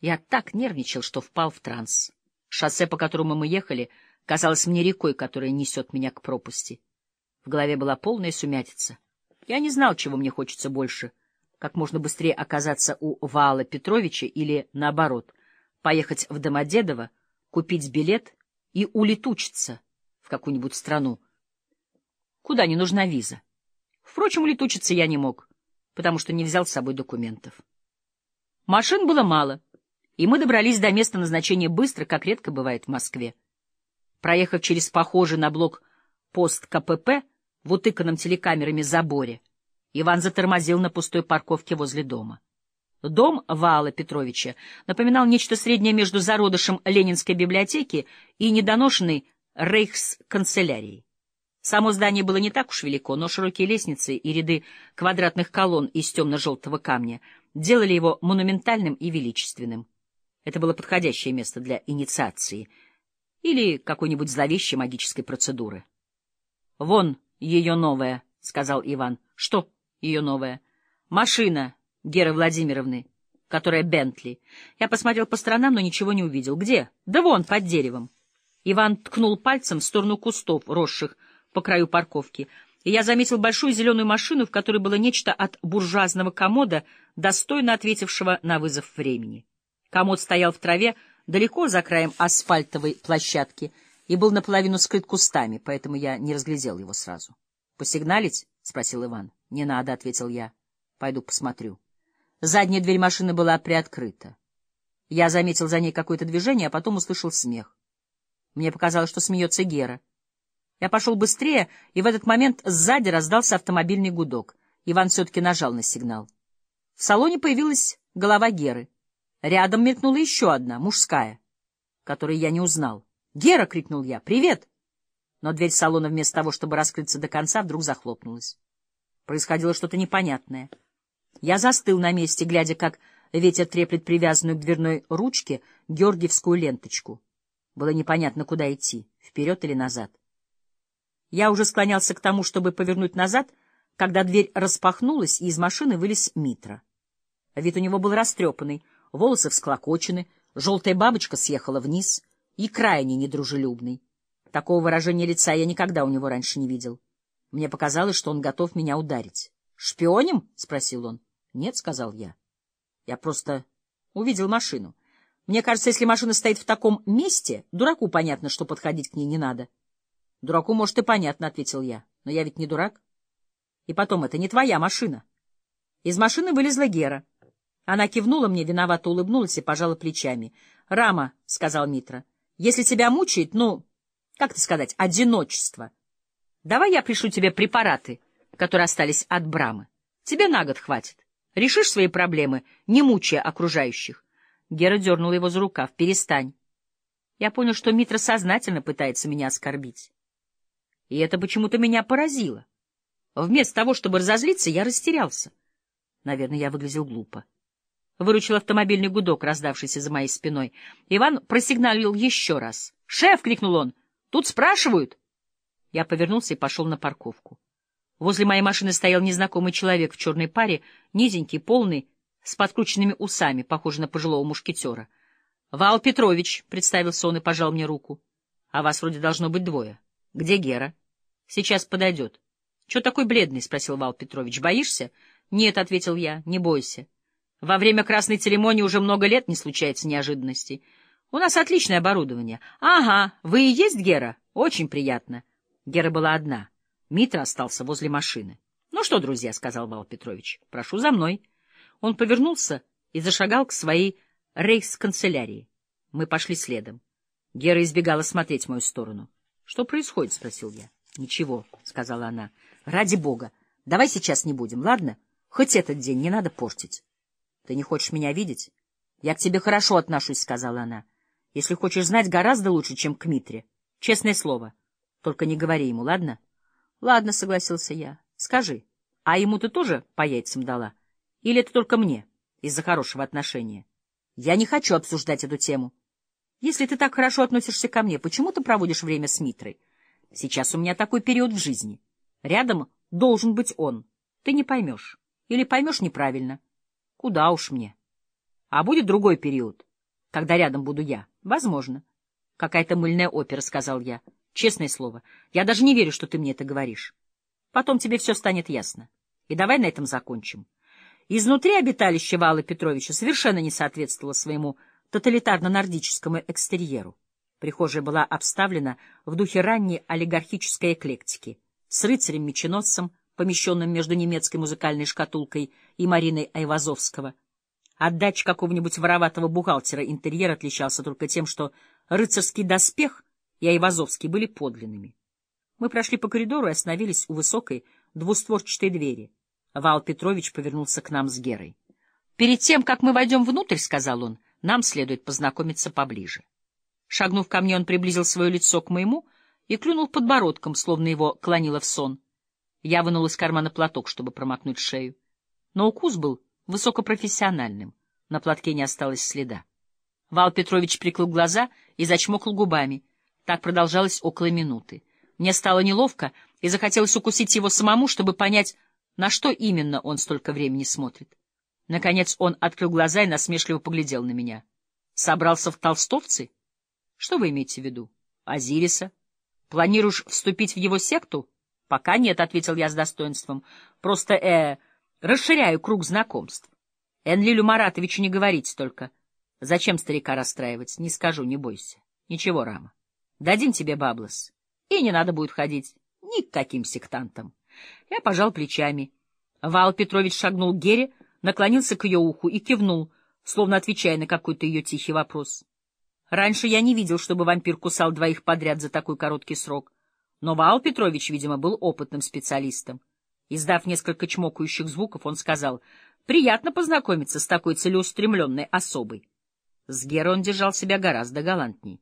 Я так нервничал, что впал в транс. Шоссе, по которому мы ехали, казалось мне рекой, которая несет меня к пропасти. В голове была полная сумятица. Я не знал, чего мне хочется больше — как можно быстрее оказаться у Ваала Петровича или, наоборот, поехать в Домодедово, купить билет и улетучиться в какую-нибудь страну, куда не нужна виза. Впрочем, улетучиться я не мог, потому что не взял с собой документов. Машин было мало, и мы добрались до места назначения быстро, как редко бывает в Москве. Проехав через похожий на блок пост КПП в утыканном телекамерами заборе, Иван затормозил на пустой парковке возле дома. Дом Ваала Петровича напоминал нечто среднее между зародышем Ленинской библиотеки и недоношенной рейхсканцелярией. Само здание было не так уж велико, но широкие лестницы и ряды квадратных колонн из темно-желтого камня делали его монументальным и величественным. Это было подходящее место для инициации или какой-нибудь зловещей магической процедуры. — Вон ее новая, — сказал Иван. — Что? ее новая. Машина Геры Владимировны, которая Бентли. Я посмотрел по сторонам, но ничего не увидел. Где? Да вон, под деревом. Иван ткнул пальцем в сторону кустов, росших по краю парковки, и я заметил большую зеленую машину, в которой было нечто от буржуазного комода, достойно ответившего на вызов времени. Комод стоял в траве, далеко за краем асфальтовой площадки, и был наполовину скрыт кустами, поэтому я не разглядел его сразу. — Посигналить? — спросил Иван. — Не надо, — ответил я. — Пойду посмотрю. Задняя дверь машины была приоткрыта. Я заметил за ней какое-то движение, а потом услышал смех. Мне показалось, что смеется Гера. Я пошел быстрее, и в этот момент сзади раздался автомобильный гудок. Иван все-таки нажал на сигнал. В салоне появилась голова Геры. Рядом мелькнула еще одна, мужская, которую я не узнал. «Гера!» — крикнул я. «Привет!» Но дверь салона вместо того, чтобы раскрыться до конца, вдруг захлопнулась. Происходило что-то непонятное. Я застыл на месте, глядя, как ветер треплет привязанную к дверной ручке георгиевскую ленточку. Было непонятно, куда идти, вперед или назад. Я уже склонялся к тому, чтобы повернуть назад, когда дверь распахнулась, и из машины вылез Митра. Вид у него был растрепанный, волосы всклокочены, желтая бабочка съехала вниз и крайне недружелюбный. Такого выражения лица я никогда у него раньше не видел. Мне показалось, что он готов меня ударить. «Шпионим?» — спросил он. «Нет», — сказал я. Я просто увидел машину. Мне кажется, если машина стоит в таком месте, дураку понятно, что подходить к ней не надо. Дураку, может, и понятно, — ответил я. Но я ведь не дурак. И потом, это не твоя машина. Из машины вылезла Гера. Она кивнула мне, виновато улыбнулась и пожала плечами. — Рама, — сказал Митра, — если тебя мучает, ну, как это сказать, одиночество — Давай я пришлю тебе препараты, которые остались от Брамы. Тебе на год хватит. Решишь свои проблемы, не мучая окружающих. Гера дернула его за рукав. Перестань. Я понял, что Митра сознательно пытается меня оскорбить. И это почему-то меня поразило. Вместо того, чтобы разозлиться, я растерялся. Наверное, я выглядел глупо. Выручил автомобильный гудок, раздавшийся за моей спиной. Иван просигналил еще раз. «Шеф!» — крикнул он. «Тут спрашивают!» Я повернулся и пошел на парковку. Возле моей машины стоял незнакомый человек в черной паре, низенький, полный, с подкрученными усами, похожий на пожилого мушкетера. — Вал Петрович, — представился он и пожал мне руку. — А вас вроде должно быть двое. Где Гера? — Сейчас подойдет. — Чего такой бледный? — спросил Вал Петрович. — Боишься? — Нет, — ответил я, — не бойся. Во время красной церемонии уже много лет не случается неожиданностей. У нас отличное оборудование. — Ага, вы и есть Гера? Очень приятно. Гера была одна. Митра остался возле машины. — Ну что, друзья, — сказал Вал Петрович, — прошу за мной. Он повернулся и зашагал к своей рейхсканцелярии. Мы пошли следом. Гера избегала смотреть в мою сторону. — Что происходит? — спросил я. — Ничего, — сказала она. — Ради бога, давай сейчас не будем, ладно? Хоть этот день не надо портить. — Ты не хочешь меня видеть? — Я к тебе хорошо отношусь, — сказала она. — Если хочешь знать, гораздо лучше, чем к Митре. Честное слово. — только не говори ему, ладно? — Ладно, — согласился я. — Скажи, а ему ты тоже по яйцам дала? Или это только мне, из-за хорошего отношения? Я не хочу обсуждать эту тему. Если ты так хорошо относишься ко мне, почему ты проводишь время с Митрой? Сейчас у меня такой период в жизни. Рядом должен быть он. Ты не поймешь. Или поймешь неправильно. Куда уж мне. А будет другой период. когда рядом буду я? Возможно. Какая-то мыльная опера, — сказал я. Честное слово, я даже не верю, что ты мне это говоришь. Потом тебе все станет ясно. И давай на этом закончим. Изнутри обиталище Вала Петровича совершенно не соответствовало своему тоталитарно-нордическому экстерьеру. Прихожая была обставлена в духе ранней олигархической эклектики, с рыцарем-меченосцем, помещенным между немецкой музыкальной шкатулкой и Мариной Айвазовского. Отдач какого-нибудь вороватого бухгалтера интерьер отличался только тем, что рыцарский доспех и Айвазовский были подлинными. Мы прошли по коридору и остановились у высокой двустворчатой двери. Вал Петрович повернулся к нам с Герой. — Перед тем, как мы войдем внутрь, — сказал он, — нам следует познакомиться поближе. Шагнув ко мне, он приблизил свое лицо к моему и клюнул подбородком, словно его клонило в сон. Я вынул из кармана платок, чтобы промокнуть шею. Но укус был высокопрофессиональным. На платке не осталось следа. Вал Петрович прикрыл глаза и зачмокал губами. Так продолжалось около минуты. Мне стало неловко, и захотелось укусить его самому, чтобы понять, на что именно он столько времени смотрит. Наконец он открыл глаза и насмешливо поглядел на меня. Собрался в толстовцы? Что вы имеете в виду? Азириса? Планируешь вступить в его секту? Пока нет, — ответил я с достоинством. Просто, э, расширяю круг знакомств. Энлилю Маратовичу не говорите только. Зачем старика расстраивать? Не скажу, не бойся. Ничего, Рама. Дадим тебе баблос. И не надо будет ходить ни к каким сектантам. Я пожал плечами. Вал Петрович шагнул к Гере, наклонился к ее уху и кивнул, словно отвечая на какой-то ее тихий вопрос. Раньше я не видел, чтобы вампир кусал двоих подряд за такой короткий срок. Но Вал Петрович, видимо, был опытным специалистом. Издав несколько чмокающих звуков, он сказал, «Приятно познакомиться с такой целеустремленной особой». С Герой он держал себя гораздо галантней.